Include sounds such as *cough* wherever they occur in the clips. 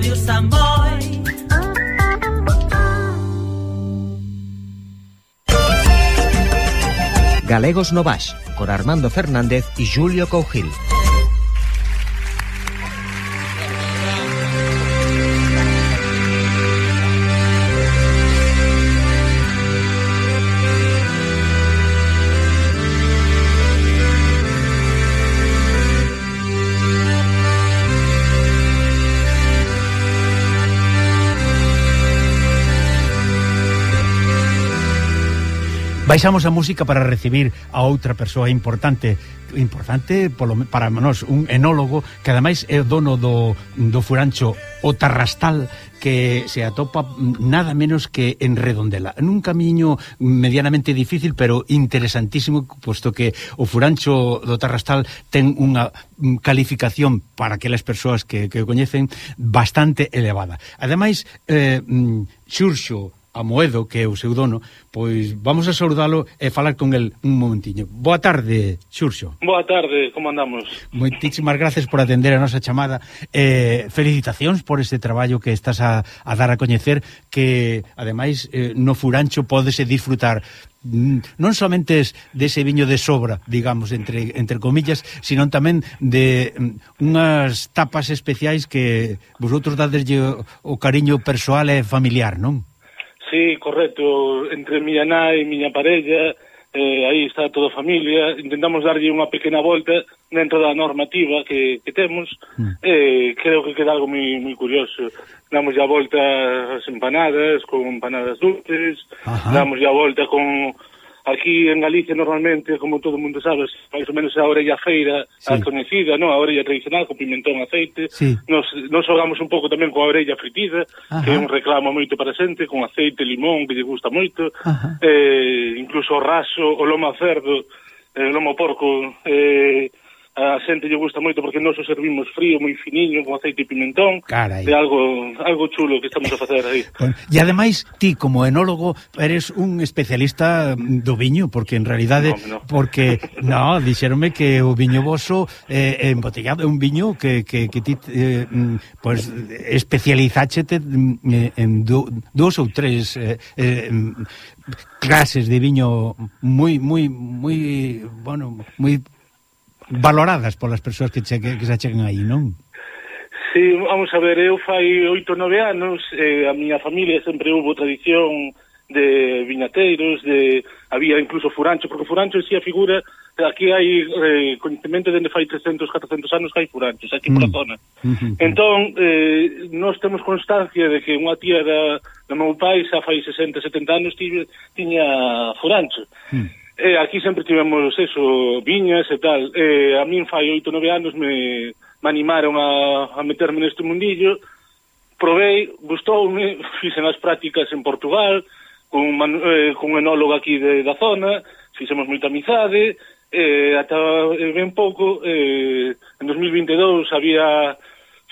Radio Samboy. Galegos Novax, con Armando Fernández y Julio Cougil. Baixamos a música para recibir a outra persoa importante importante polo, para nós un enólogo que ademais é o dono do, do furancho o Tarrastal que se atopa nada menos que en Redondela. Nun camiño medianamente difícil, pero interesantísimo, posto que o furancho do Tarrastal ten unha calificación para aquelas persoas que, que o coñecen bastante elevada. Ademais, eh, mm, Xurxo, Amoedo, que é o seu dono, pois vamos a saudalo e falar con el un momentiño. Boa tarde, Xurxo. Boa tarde, como andamos? Moitísimas gracias por atender a nosa chamada. Eh, felicitacións por este traballo que estás a, a dar a coñecer, que, ademais, eh, no Furancho podese disfrutar mm, non somente dese viño de sobra, digamos, entre, entre comillas, sino tamén de mm, unhas tapas especiais que vosotros dadeslle o, o cariño persoal e familiar, non? Sí, correcto. Entre miña nai, miña parella, eh, aí está toda a familia, intentamos darlle unha pequena volta dentro da normativa que, que temos, mm. eh, creo que queda algo moi, moi curioso. Damos a volta as empanadas con empanadas dulces, Ajá. damos a volta con Aquí en Galicia normalmente, como todo mundo sabe, máis ou menos a orella feira sí. a conhecida, non? a orella tradicional, con pimentón, aceite. Sí. Nos, nos xogamos un pouco tamén coa orella fritida, Ajá. que é un reclamo moito presente, con aceite, limón, que lle gusta moito. Eh, incluso o raso, o lomo a cerdo, eh, lomo porco, eh, a xente lle gusta moito porque nós o servimos frío, moi finiño, con aceite e pimentón, Carai. de algo algo chulo que estamos a facer aí. *laughs* E ademais, ti como enólogo eres un especialista do viño, porque en realidade no, no. porque no, dixéronme que o viño voso eh, embotellado é un viño que, que, que ti eh, pues, especializáchete eh, en, en do, dous ou tres eh, eh, clases de viño moi moi moi bueno, moi valoradas polas persoas que, che, que se achegan aí, non? Sí, vamos a ver, eu fai oito, nove anos, eh, a miña familia sempre houve tradición de viñateiros, de había incluso Furancho, porque Furancho en sí a figura, aquí hai, eh, conhecimento dende fai 300, 400 anos que hai Furanchos, aquí mm. pola zona. Mm -hmm. Entón, eh, nós temos constancia de que unha tía da, do meu pai, xa fai 60, 70 anos, tiña, tiña Furancho. Mm. Eh, aquí sempre tivemos eso, viñas e tal. Eh, a min fai oito, nove anos me, me animaron a, a meterme neste mundillo. Provei, gustoume, *laughs* fixen as prácticas en Portugal, con, man, eh, con un enólogo aquí de, da zona, fixemos moita amizade, eh, ata eh, ben pouco, eh, en 2022 había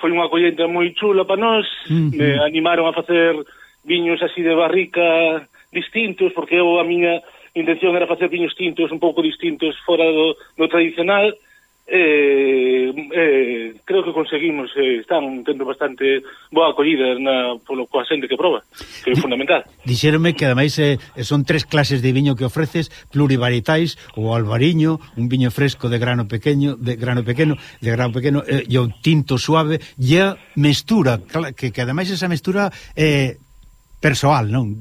foi unha collenta moi chula para nós, mm me animaron a facer viños así de barrica distintos, porque eu a miña intención era facer viños tintos un pouco distintos fora do, do tradicional, eh, eh, creo que conseguimos eh, están tendo bastante boa acollida na, polo, coa xente que proba que é fundamental Dixéronme que ademais eh, eh, son tres clases de viño que ofreces plurivaritais, o albariño un viño fresco de grano pequeño de grano pequeno, de grano pequeno eh, e o tinto suave e a mestura que, que ademais esa mestura eh, persoal, non?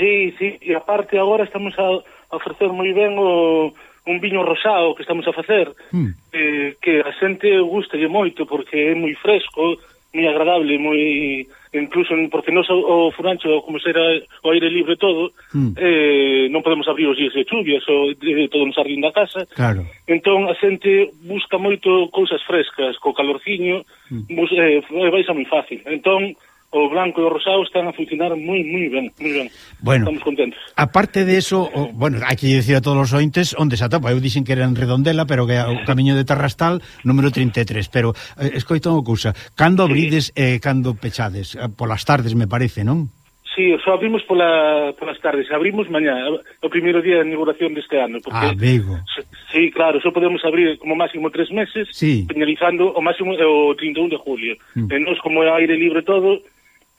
Sí, sí, e aparte agora estamos a, ofrecer moi ben o un viño rosado que estamos a facer, mm. eh, que a xente gusta moito porque é moi fresco, moi agradable, moi incluso porque nós o Furancho como será o aire libre todo, mm. eh, non podemos abrir os días de chuvias ou de, todo no sardín da casa. Claro. Entón a xente busca moito cousas frescas, co calorciño, mm. bus, eh, vai ser moi fácil. Entón o blanco e o rosado están a funcionar moi, moi ben, moi ben. Bueno, Estamos contentos. Aparte de eso, o, bueno, hai que dicir a todos os ointes onde se atopa. Eu dixen que era en Redondela, pero que é o camiño de Tarrastal, número 33. Pero, eh, escoito unha cousa, cando abrides e eh, cando pechades? Eh, polas tardes, me parece, non? Sí, só abrimos pola, polas tardes. Abrimos mañá, o primeiro día de inauguración deste ano. Porque, ah, bego. Sí, claro, só podemos abrir como máximo tres meses, sí. penalizando o máximo o 31 de julio. Mm. E nos, como é aire libre todo,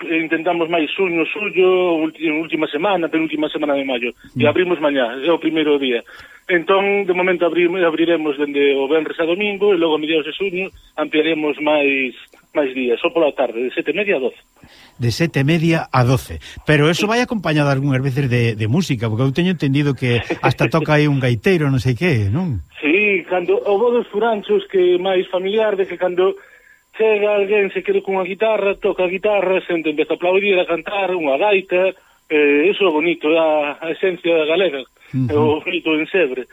intentamos máis xuño, suyo, última semana, penúltima semana de maio. E mm. abrimos mañá, é o primeiro día. Entón, de momento abrimos, abriremos dende o Benres a domingo e logo a mediados de xuño ampliaremos máis máis días, só pola tarde, de sete media a doce. De sete media a doce. Pero eso vai acompañado algunhas veces de, de música, porque eu teño entendido que hasta toca aí un gaiteiro, non sei que, non? Sí, cando, o bo dos furanchos que máis familiar, de que cando chega alguén, se quere cunha guitarra, toca a guitarra, xente empeza a aplaudir, a cantar, unha gaita, eh, iso é bonito, é a, a esencia da galega, uh -huh. é o bonito en Sebre.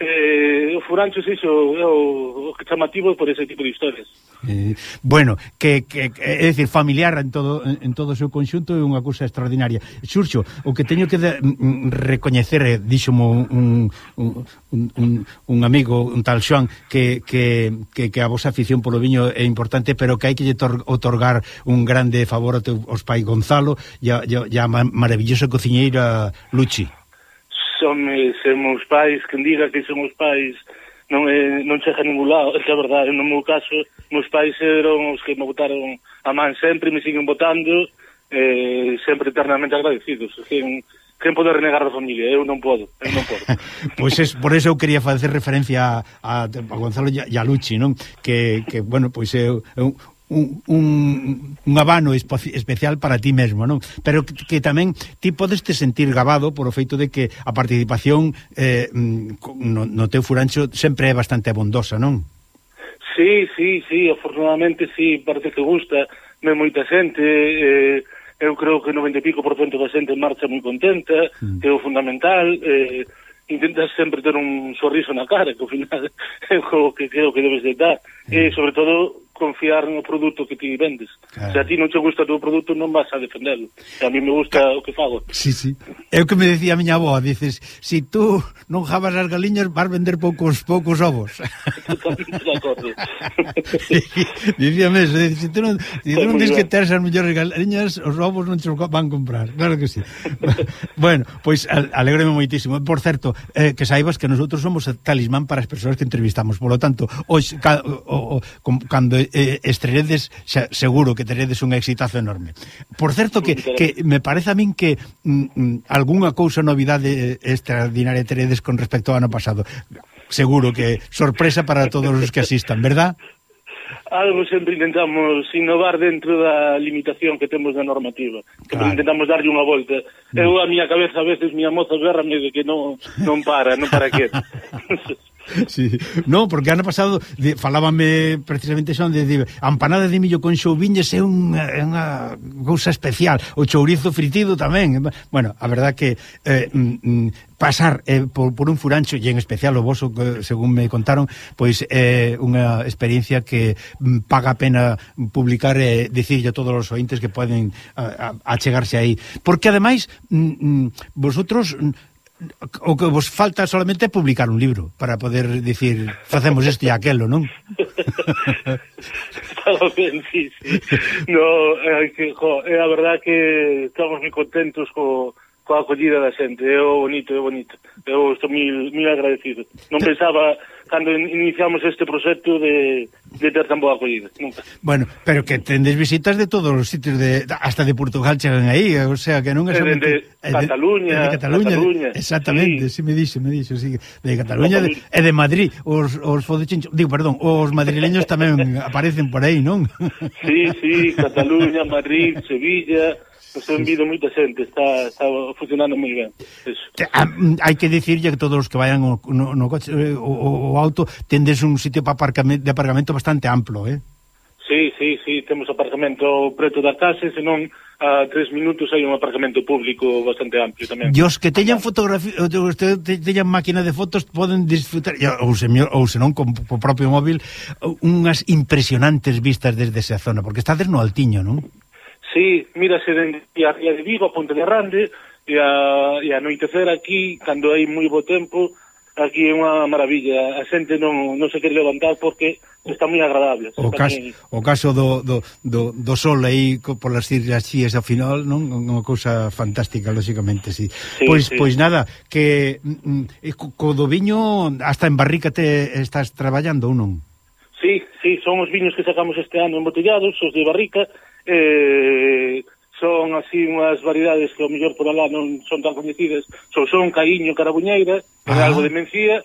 Eh, o Furancho é iso, é o, o que chamativo por ese tipo de historias. Eh, bueno, que, que, é dicir, familiar en todo, en todo o seu conxunto é unha cousa extraordinaria. Xurxo, o que teño que de, mm, mm recoñecer, eh, díxomo un, un, un, un amigo, un tal Xoan, que, que, que, que a vosa afición polo viño é importante, pero que hai que lle otorgar un grande favor ao teu, aos pai Gonzalo e a, e a maravillosa cociñeira Luchi son, eh, se meus pais, quen diga que son os pais non, é, non chega a ningún lado, *laughs* é que a verdade, no meu caso, meus pais eran os que me votaron a man sempre, me siguen votando, eh, sempre eternamente agradecidos, que quen pode renegar da familia, eu non podo, eu non podo. *laughs* pois es, por eso eu quería facer referencia a, a, a Gonzalo e a Luchi, non? Que, que bueno, pois é un, un, un, un habano especial para ti mesmo, non? Pero que, que tamén ti podes te sentir gabado por o feito de que a participación eh, mm, no, no teu furancho sempre é bastante abondosa, non? Sí, sí, sí, afortunadamente sí, parece que gusta me moita xente, eh, eu creo que 90 e pico por cento da xente marcha moi contenta, mm. que é o fundamental, eh, intentas sempre ter un sorriso na cara, que ao final *laughs* é o que creo que debes de dar, mm. e sobre todo confiar no produto que ti vendes. Claro. Se a ti non che gusta o teu produto, non vas a defendelo. Se a mí me gusta claro. o que fago. Sí, sí. É o que me decía a miña avó, dices, si tú non jabas as galiñas, vas vender poucos poucos ovos. *laughs* Totalmente de acordo. Dicíame eso, se si tú non, si tú non dices que ter as mellores galiñas, os ovos non te van comprar. Claro que sí. *laughs* bueno, pois pues, alegreme moitísimo. Por certo, eh, que saibas que nosotros somos talismán para as persoas que entrevistamos. Por lo tanto, hoxe, ca, o, o, o, cando eh, estreredes, xa, seguro que teredes un exitazo enorme. Por certo que, que me parece a min que mm, mm algunha cousa novidade eh, extraordinaria teredes con respecto ao ano pasado. Seguro que sorpresa para todos os que asistan, verdad? algo sempre intentamos innovar dentro da limitación que temos da normativa. Claro. Intentamos darlle unha volta. Eu a miña cabeza a veces, miña moza berrame de que non non para, non para que. *laughs* *laughs* Sí. No, porque ano pasado de, falábame precisamente son de, de empanada de millo con xouviñes é unha, é unha cousa especial, o chourizo fritido tamén. Bueno, a verdad que eh, mm, mm pasar eh, por, por un furancho e en especial o voso que, según me contaron, pois é eh, unha experiencia que mm, paga a pena publicar e eh, dicirlle a todos os ointes que poden a, a, achegarse aí, porque ademais mm, mm, vosotros mm, o que vos falta solamente é publicar un libro para poder dicir facemos isto e aquelo, non? *laughs* Estaba ben, sí, sí. No, é, que, jo, é a verdad que estamos moi contentos co, coa acollida da xente, é o bonito, é bonito. Eu estou mil, mil agradecido. Non pensaba cando iniciamos este proxecto de, de ter tan boa acollida, nunca. Bueno, pero que tendes visitas de todos os sitios de hasta de Portugal chegan aí, o sea, que non é somente de, de, Cataluña, de, de Cataluña, Cataluña exactamente, si sí. sí, me dixo, me dixo, sí, de Cataluña e de, de, Madrid, os os fodechinchos, digo, perdón, os madrileños tamén *laughs* aparecen por aí, non? Sí, sí, Cataluña, Madrid, Sevilla, Pois pues envido moita xente, está, está funcionando moi ben. Ah, mm, hai que dicirlle que todos os que vayan no, no coche, eh, o, o auto, tendes un sitio para aparcamento, de aparcamento bastante amplo, eh? Sí, sí, sí, temos aparcamento preto da casa, senón a tres minutos hai un aparcamento público bastante amplio tamén. E os que teñan fotografía, os que teñan máquina de fotos poden disfrutar, ou, se, ou senón con o propio móvil, unhas impresionantes vistas desde esa zona, porque estades no Altiño, non? Sí, mírase dende a Ría de Vigo, a Ponte de Rande, e a, e a noitecer aquí, cando hai moi bo tempo, aquí é unha maravilla. A xente non, non se quere levantar porque está moi agradable. O, caso, o caso do, do, do, do sol aí polas Islas Chías ao final, non? Unha cousa fantástica, lóxicamente, sí. sí pois, sí. pois nada, que mm, mm co do viño hasta en barrica te estás traballando ou non? Sí, sí, son os viños que sacamos este ano embotellados, os de barrica, eh, son así unhas variedades que ao mellor por alá non son tan coñecidas, son son caíño carabuñeira, ah. algo de mencía,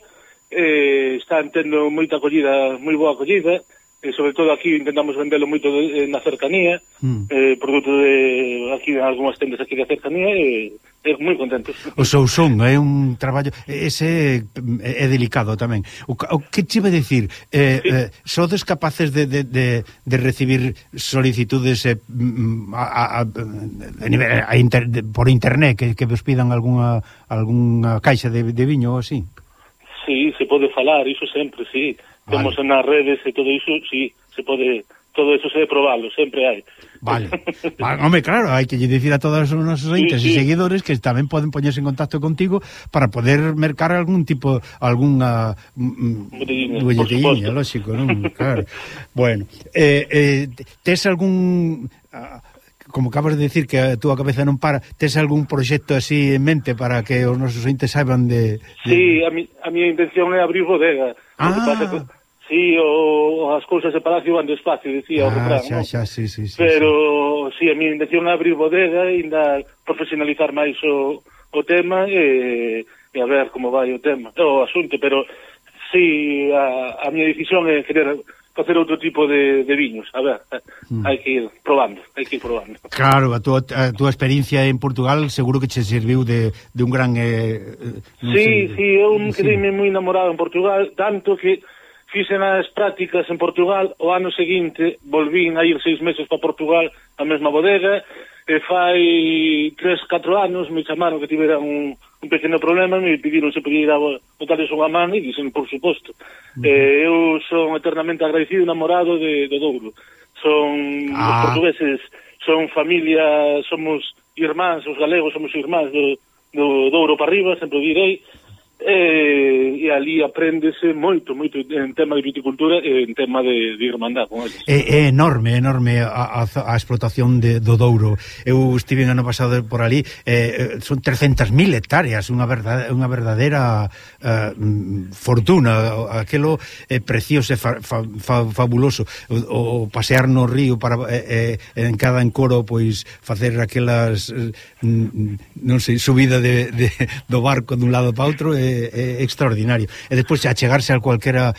eh, están tendo moita acollida, moi boa acollida, e sobre todo aquí intentamos vendelo moito de, eh, na cercanía, mm. eh, produto de aquí en algunhas tendas aquí da cercanía e eh, moi contentos. O sousón é un traballo ese é, é delicado tamén. O, o que te iba a decir? Eh, sí. eh, sodes capaces de, de, de, de recibir solicitudes eh, mm, a, a, a, nivel, a inter, de, por internet que, que vos pidan algunha algunha caixa de, de viño ou así? Sí, se pode falar, iso sempre, sí. Vale. Temos nas redes e todo iso, si, sí, se pode todo eso se probalo, sempre hai. Vale. vale *laughs* ah, home, claro, hai que lle dicir a todos os nosos ointes sí, sí. e seguidores que tamén poden poñerse en contacto contigo para poder mercar algún tipo, algunha mm, mm, bolletinha, lógico, non? *laughs* Claro. bueno, eh, eh, tes algún... Ah, como acabas de decir que a túa cabeza non para, tes algún proxecto así en mente para que os nosos ointes saiban de... de... Sí, a mi, a miña intención é abrir bodega. Ah, que pasa, si o, as cousas de Palacio van despacio, dicía ah, o refrán, xa, xa, sí, sí, sí, pero si sí. sí, a mi intención é abrir bodega, ainda profesionalizar máis o, o tema e, e a ver como vai o tema, o asunto, pero si sí, a, a miña decisión é querer facer outro tipo de, de viños. A ver, mm. hai que ir probando, hai que ir probando. Claro, a túa, a túa experiencia en Portugal seguro que che serviu de, de un gran... Eh, eh si, sí, sei, sí, eu me quedei sí. moi enamorado en Portugal, tanto que fixen as prácticas en Portugal, o ano seguinte volvín a ir seis meses para Portugal a mesma bodega, e fai tres, catro anos me chamaron que tivera un, un pequeno problema, me pediron se podía ir a botarles unha man, e dixen, por suposto. Uh -huh. eh, eu son eternamente agradecido e de, de Douro. Son ah. os portugueses, son familia, somos irmáns, os galegos somos irmáns do, do Douro para arriba, sempre direi, e, e ali apréndese moito, moito en tema de viticultura e en tema de, de irmandad con eles. É, é enorme, enorme a, a, a explotación de, do Douro. Eu estive ano pasado por ali, eh, son 300.000 hectáreas, unha verdade, unha verdadeira eh, fortuna, aquelo eh, precioso e fa, fa, fa, fabuloso. O, o pasear no río para eh, eh, en cada encoro pois facer aquelas eh, non sei, subida de, de, do barco dun lado para outro e eh, é, extraordinario. E despois achegarse a calquera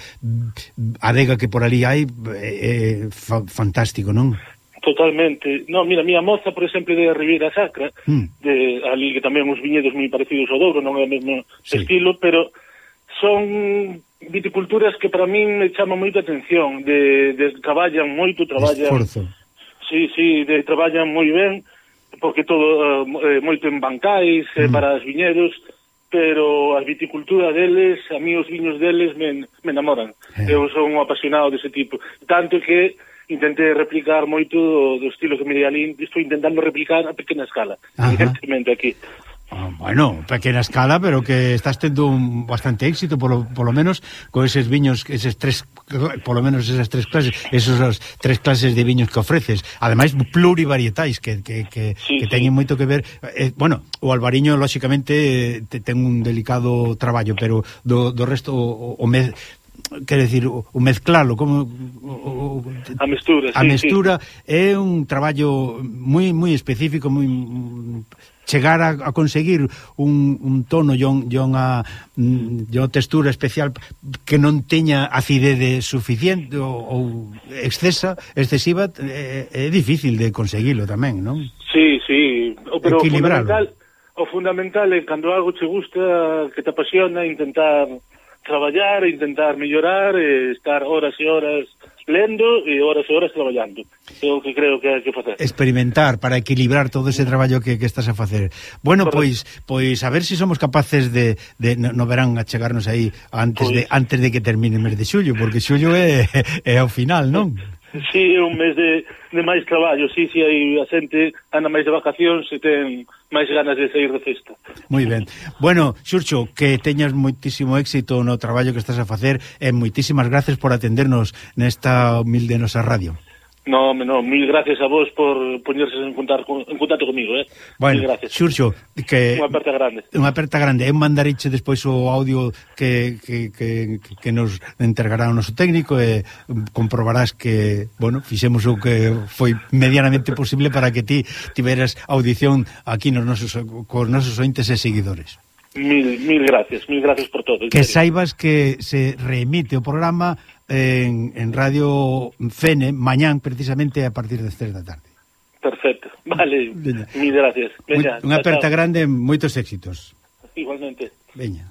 adega que por ali hai é, é fa fantástico, non? Totalmente. No, mira, mira, moza, por exemplo, de Ribeira Sacra, mm. de ali que tamén os viñedos moi parecidos ao Douro, non é o mesmo sí. estilo, pero son viticulturas que para min me chaman moita atención, de, de traballan moito, traballan... Esforzo. Sí, sí, de, traballan moi ben, porque todo eh, moito en bancais, eh, mm. eh, para os viñedos, pero a viticultura deles, a mí os viños deles me, me enamoran. Eh. Eu son un apasionado dese tipo. Tanto que intentei replicar moito do, do estilo que me di ali, estou intentando replicar a pequena escala, Ajá. evidentemente aquí. Oh, bueno, pequena escala, pero que estás tendo un bastante éxito, polo, polo menos, con eses viños, eses tres, polo menos esas tres clases, esos tres clases de viños que ofreces. Ademais, plurivarietais, que, que, que, sí, que teñen sí. moito que ver... Eh, bueno, o Albariño, lóxicamente, te, ten un delicado traballo, pero do, do resto, o, o me, quer decir, o, o mezclalo como o, o, a mestura, a sí, mestura sí. é un traballo moi moi específico, moi chegar a, a conseguir un, un tono e unha mm, textura especial que non teña acidez suficiente ou, ou excesa, excesiva eh, é, é difícil de conseguilo tamén, non? Sí, sí, pero o fundamental, o fundamental é cando algo che gusta, que te apasiona, intentar traballar, intentar mellorar, eh, estar horas e horas lendo e horas e horas traballando. É o que creo que hai que facer. Experimentar para equilibrar todo ese traballo que, que estás a facer. Bueno, pois pois a ver se si somos capaces de, de no verán a chegarnos aí antes pois. de antes de que termine o mes de xullo, porque xullo é, *laughs* é o final, non? Sí, é un mes de, de máis traballo, sí, sí, hai a xente anda máis de vacacións e ten máis ganas de sair de festa. Moi ben. Bueno, Xurxo, que teñas moitísimo éxito no traballo que estás a facer e moitísimas gracias por atendernos nesta humilde nosa radio. No, no, mil gracias a vos por poñerse en contacto, en contacto comigo, eh. Bueno, mil gracias. Xurxo, que unha aperta grande. Unha aperta grande. Eu mandariche despois o audio que, que, que, que nos entregará o noso técnico e comprobarás que, bueno, fixemos o que foi medianamente posible para que ti tiveras audición aquí nos nosos cos nosos ointes e seguidores. Mil, mil gracias, mil gracias por todo. Que saibas que se reemite o programa en, en Radio Fene mañán precisamente a partir das 3 da tarde. Perfecto, vale, mil gracias. Veña, Unha aperta grande, moitos éxitos. Igualmente. Veña.